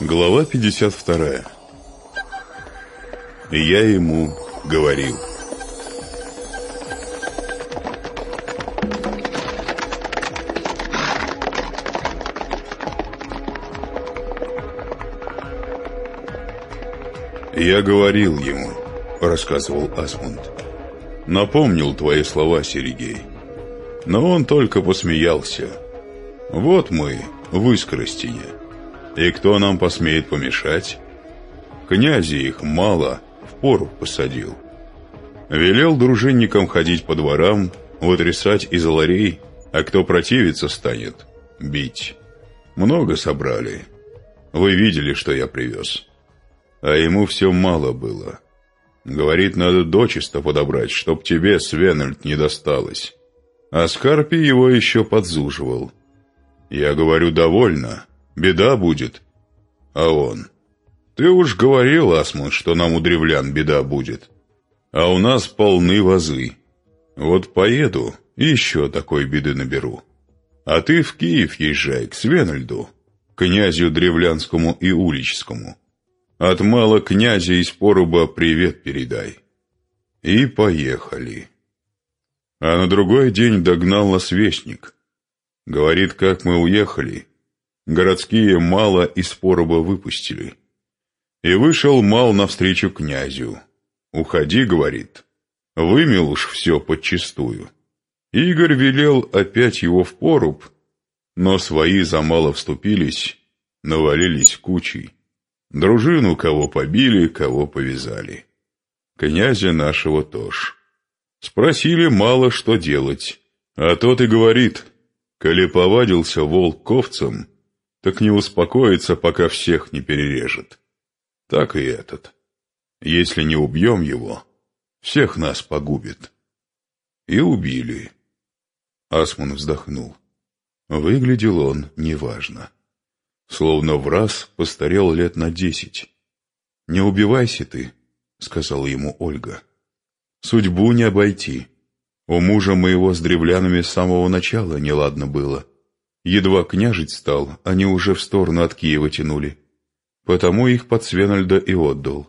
Глава 52 Я ему говорил «Я говорил ему», — рассказывал Асмунд. «Напомнил твои слова, Сергей. Но он только посмеялся. Вот мы в Искоростине. И кто нам посмеет помешать? Князи их мало, в пору посадил. Велел дружинникам ходить по дворам, вытрясать из ларей, а кто противиться станет, бить. Много собрали. Вы видели, что я привез. А ему все мало было. Говорит, надо дочисто подобрать, чтоб тебе, Свенальд, не досталось. А Скарпи его еще подзуживал. Я говорю, довольно, беда будет. А он, ты уж говорил, Асмун, что нам у древлян беда будет. А у нас полны вазы. Вот поеду еще такой беды наберу. А ты в Киев езжай, к Свенальду, князю древлянскому и уличскому. От мало князя из поруба привет передай. И поехали. А на другой день догнал нас вестник. Говорит, как мы уехали. Городские мало из поруба выпустили. И вышел мал навстречу князю. «Уходи», — говорит, — «вымел уж все подчистую». Игорь велел опять его в поруб, но свои за мало вступились, навалились кучей. Дружину кого побили, кого повязали. Князя нашего тоже. Спросили мало что делать, а тот и говорит, коли повадился волк ковцем, так не успокоится, пока всех не перережет. Так и этот. Если не убьем его, всех нас погубит. И убили. Асмун вздохнул. Выглядел он неважно словно в раз постарел лет на десять. «Не убивайся ты», — сказала ему Ольга. «Судьбу не обойти. У мужа моего с древлянами с самого начала неладно было. Едва княжить стал, они уже в сторону от Киева тянули. Потому их под Свенальда и отдал.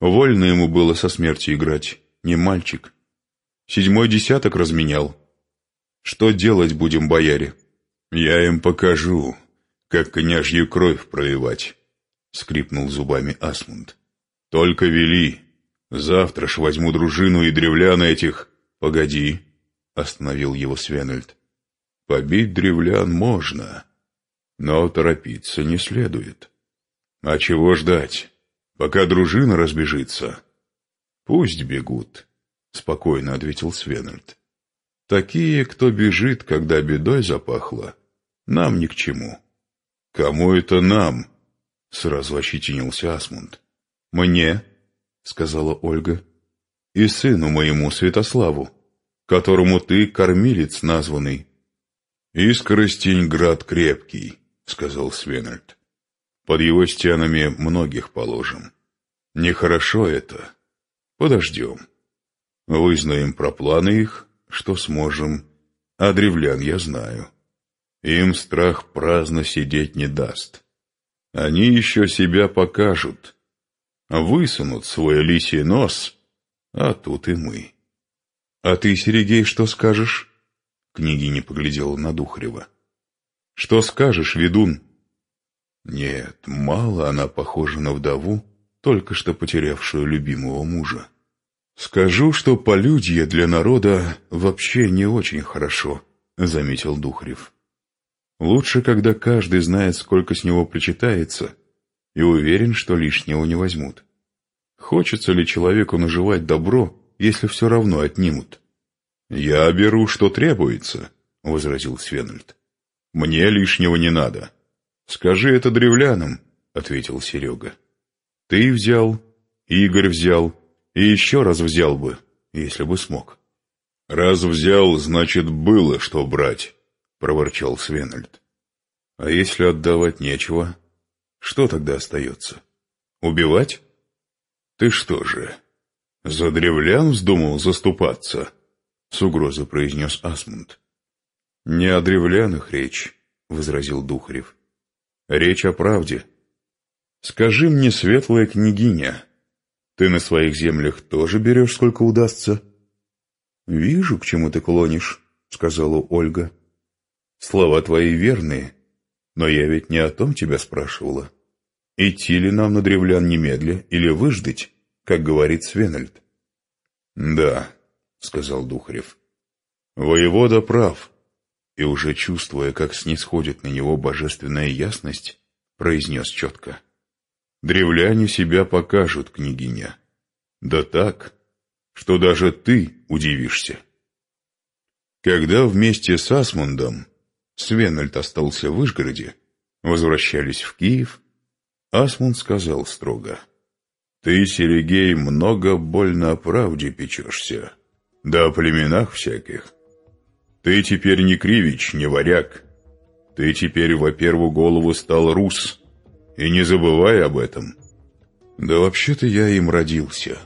Вольно ему было со смертью играть, не мальчик. Седьмой десяток разменял. Что делать будем, бояре? Я им покажу, как княжью кровь проливать», — скрипнул зубами Асмунд. «Только вели. Завтра ж возьму дружину и древлян этих...» «Погоди», — остановил его Свенельд. «Побить древлян можно, но торопиться не следует. А чего ждать, пока дружина разбежится?» «Пусть бегут», — спокойно ответил Свенельд. «Такие, кто бежит, когда бедой запахло, нам ни к чему». «Кому это нам?» — сразу ощетинился Асмунд. «Мне», — сказала Ольга, — «и сыну моему Святославу, которому ты кормилец названный». «Искоростень град крепкий», — сказал Свенальд. «Под его стенами многих положим. Нехорошо это. Подождем. Вызнаем про планы их, что сможем, а древлян я знаю». Им страх праздно сидеть не даст. Они еще себя покажут, высунут свой лисий нос, а тут и мы. — А ты, Серегей, что скажешь? Княгиня поглядела на Духарева. — Что скажешь, ведун? Нет, мало она похожа на вдову, только что потерявшую любимого мужа. Скажу, что полюдье для народа вообще не очень хорошо, заметил Духарев. Лучше, когда каждый знает, сколько с него причитается, и уверен, что лишнего не возьмут. Хочется ли человеку наживать добро, если все равно отнимут? «Я беру, что требуется», — возразил Свенальд. «Мне лишнего не надо». «Скажи это древлянам», — ответил Серега. «Ты взял, Игорь взял, и еще раз взял бы, если бы смог». «Раз взял, значит, было что брать», — проворчал Свенальд. «А если отдавать нечего, что тогда остается? Убивать? Ты что же, за древлян вздумал заступаться?» — с угрозой произнес Асмунд. «Не о древлянах речь», — возразил Духарев. «Речь о правде. Скажи мне, светлая княгиня, ты на своих землях тоже берешь, сколько удастся?» «Вижу, к чему ты клонишь», — сказала Ольга. «Слова твои верные, но я ведь не о том тебя спрашивала. Идти ли нам на древлян немедля или выждать, как говорит Свенальд?» «Да», — сказал Духарев. «Воевода прав» и уже чувствуя, как снисходит на него божественная ясность, произнес четко. «Древляне себя покажут, княгиня. Да так, что даже ты удивишься». Когда вместе с Асмундом Свенальд остался в Вышгороде, возвращались в Киев, Асмунд сказал строго, «Ты, Серегей, много больно о правде печешься, да о племенах всяких». Ты теперь не кривич, не варяг. Ты теперь во первую голову стал рус. И не забывай об этом. Да вообще-то я им родился,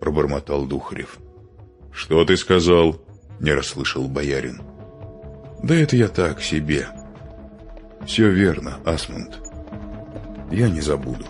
пробормотал Духарев. Что ты сказал? Не расслышал боярин. Да это я так себе. Все верно, Асмунд. Я не забуду.